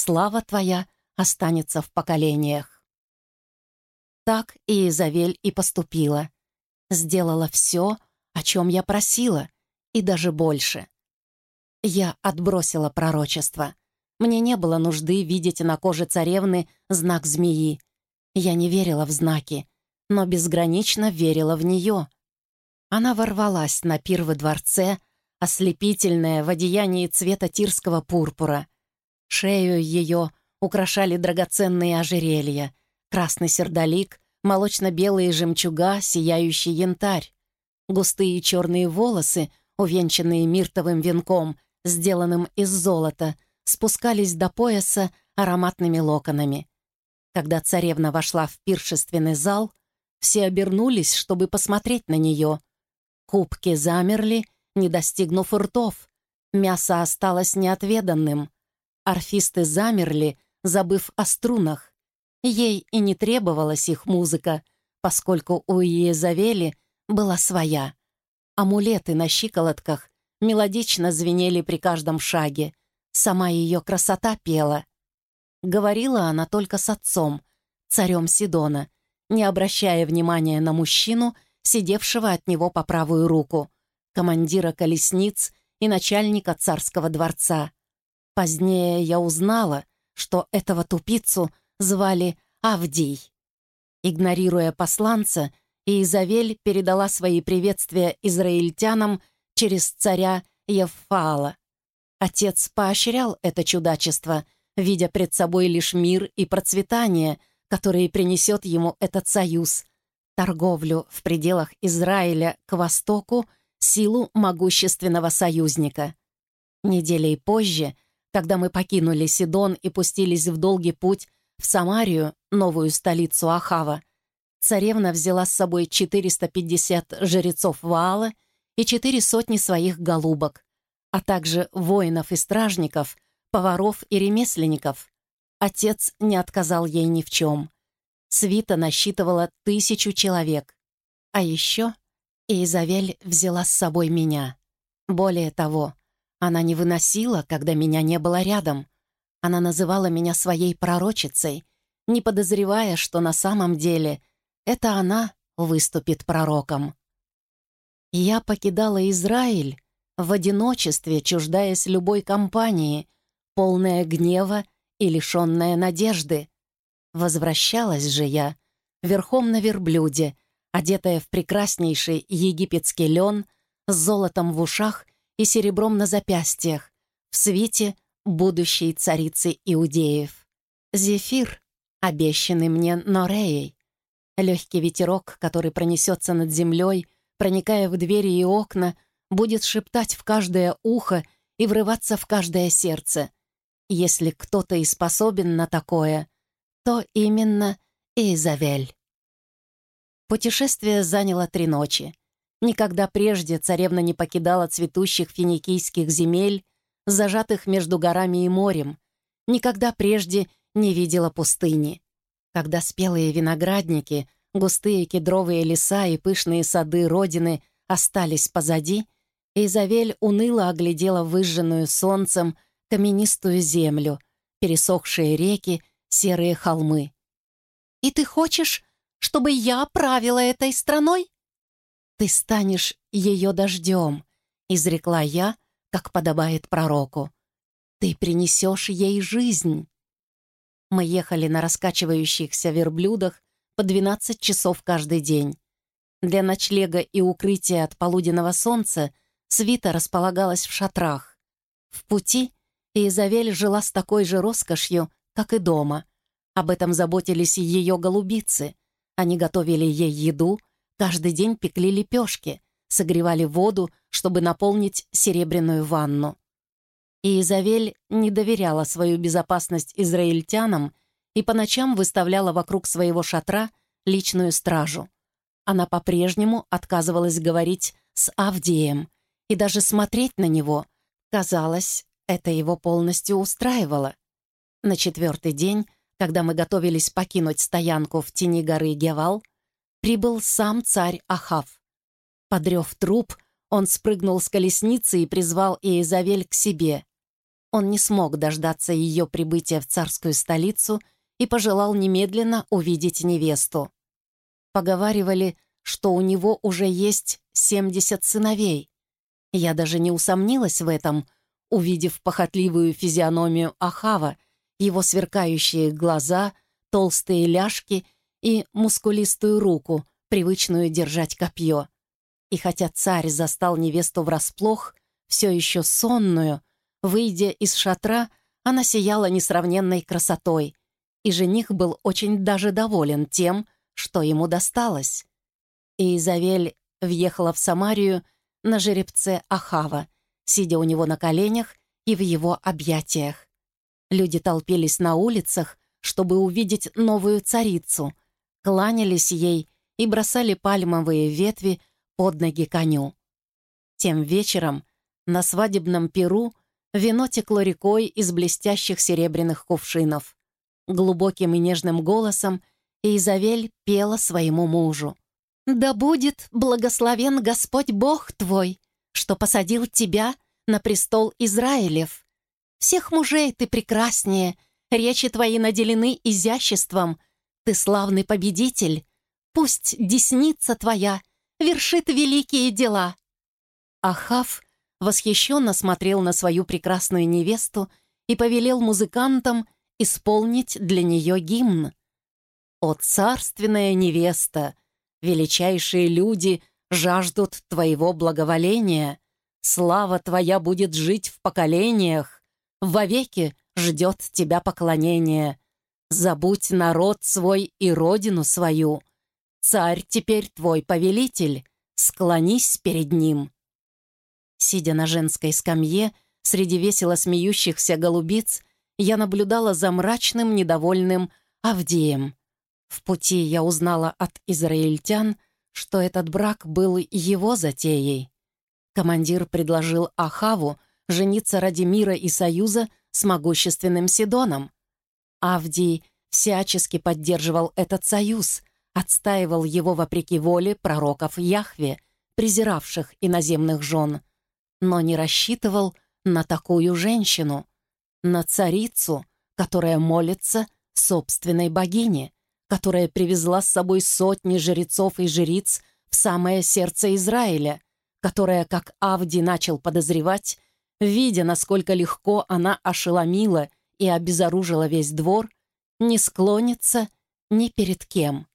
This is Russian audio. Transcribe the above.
слава твоя останется в поколениях». Так и Изавель и поступила. Сделала все, о чем я просила, и даже больше. Я отбросила пророчество. Мне не было нужды видеть на коже царевны знак змеи. Я не верила в знаки, но безгранично верила в нее. Она ворвалась на пир во дворце, ослепительная в одеянии цвета тирского пурпура. Шею ее украшали драгоценные ожерелья, красный сердолик, молочно-белые жемчуга, сияющий янтарь. Густые черные волосы, увенчанные миртовым венком, сделанным из золота, спускались до пояса ароматными локонами. Когда царевна вошла в пиршественный зал, все обернулись, чтобы посмотреть на нее. Кубки замерли, не достигнув ртов. Мясо осталось неотведанным. Орфисты замерли, забыв о струнах. Ей и не требовалась их музыка, поскольку у Иезавели была своя. Амулеты на щиколотках мелодично звенели при каждом шаге. Сама ее красота пела. Говорила она только с отцом, царем Сидона, не обращая внимания на мужчину, сидевшего от него по правую руку, командира колесниц и начальника царского дворца. Позднее я узнала, что этого тупицу звали Авдий. Игнорируя посланца, Изавель передала свои приветствия израильтянам через царя Евфаала. Отец поощрял это чудачество, видя пред собой лишь мир и процветание, которые принесет ему этот союз, торговлю в пределах Израиля к востоку, силу могущественного союзника. Неделей позже, когда мы покинули Сидон и пустились в долгий путь в Самарию, новую столицу Ахава, царевна взяла с собой 450 жрецов Ваала и четыре сотни своих голубок, а также воинов и стражников, поваров и ремесленников. Отец не отказал ей ни в чем. Свита насчитывала тысячу человек. А еще Изавель взяла с собой меня. Более того, она не выносила, когда меня не было рядом. Она называла меня своей пророчицей, не подозревая, что на самом деле это она выступит пророком. Я покидала Израиль в одиночестве, чуждаясь любой компании, полная гнева и лишенная надежды. Возвращалась же я, верхом на верблюде, одетая в прекраснейший египетский лен, с золотом в ушах и серебром на запястьях, в свете будущей царицы иудеев. Зефир, обещанный мне Нореей, легкий ветерок, который пронесется над землей, проникая в двери и окна, будет шептать в каждое ухо и врываться в каждое сердце. Если кто-то и способен на такое, то именно Изавель. Путешествие заняло три ночи. Никогда прежде царевна не покидала цветущих финикийских земель, зажатых между горами и морем. Никогда прежде не видела пустыни. Когда спелые виноградники, густые кедровые леса и пышные сады Родины остались позади, Изавель уныло оглядела выжженную солнцем каменистую землю, пересохшие реки, серые холмы. «И ты хочешь, чтобы я правила этой страной?» «Ты станешь ее дождем», — изрекла я, как подобает пророку. «Ты принесешь ей жизнь». Мы ехали на раскачивающихся верблюдах по 12 часов каждый день. Для ночлега и укрытия от полуденного солнца свита располагалась в шатрах. В пути Изавель жила с такой же роскошью, как и дома. Об этом заботились и ее голубицы. Они готовили ей еду, каждый день пекли лепешки, согревали воду, чтобы наполнить серебряную ванну. И Изавель не доверяла свою безопасность израильтянам и по ночам выставляла вокруг своего шатра личную стражу. Она по-прежнему отказывалась говорить с Авдием и даже смотреть на него. Казалось, это его полностью устраивало. На четвертый день, когда мы готовились покинуть стоянку в тени горы Гевал, прибыл сам царь Ахав. Подрев труп, он спрыгнул с колесницы и призвал Иезавель к себе. Он не смог дождаться ее прибытия в царскую столицу и пожелал немедленно увидеть невесту. Поговаривали, что у него уже есть 70 сыновей. Я даже не усомнилась в этом, увидев похотливую физиономию Ахава, его сверкающие глаза, толстые ляжки и мускулистую руку, привычную держать копье. И хотя царь застал невесту врасплох, все еще сонную, выйдя из шатра, она сияла несравненной красотой, и жених был очень даже доволен тем, что ему досталось. И Изавель въехала в Самарию на жеребце Ахава, сидя у него на коленях и в его объятиях. Люди толпились на улицах, чтобы увидеть новую царицу, кланялись ей и бросали пальмовые ветви под ноги коню. Тем вечером на свадебном перу вино текло рекой из блестящих серебряных кувшинов. Глубоким и нежным голосом Изавель пела своему мужу. «Да будет благословен Господь Бог твой, что посадил тебя на престол Израилев. Всех мужей ты прекраснее, речи твои наделены изяществом, ты славный победитель. Пусть десница твоя вершит великие дела». Ахав восхищенно смотрел на свою прекрасную невесту и повелел музыкантам исполнить для нее гимн. «О царственная невеста! Величайшие люди жаждут твоего благоволения. Слава твоя будет жить в поколениях. Вовеки ждет тебя поклонение. Забудь народ свой и родину свою. Царь теперь твой повелитель. Склонись перед ним». Сидя на женской скамье, среди весело смеющихся голубиц, я наблюдала за мрачным, недовольным Авдеем. В пути я узнала от израильтян, что этот брак был его затеей. Командир предложил Ахаву жениться ради мира и союза с могущественным Сидоном. Авдий всячески поддерживал этот союз, отстаивал его вопреки воле пророков Яхве, презиравших иноземных жен, но не рассчитывал на такую женщину, на царицу, которая молится собственной богине — которая привезла с собой сотни жрецов и жриц в самое сердце Израиля, которая, как Авди начал подозревать, видя, насколько легко она ошеломила и обезоружила весь двор, не склонится ни перед кем.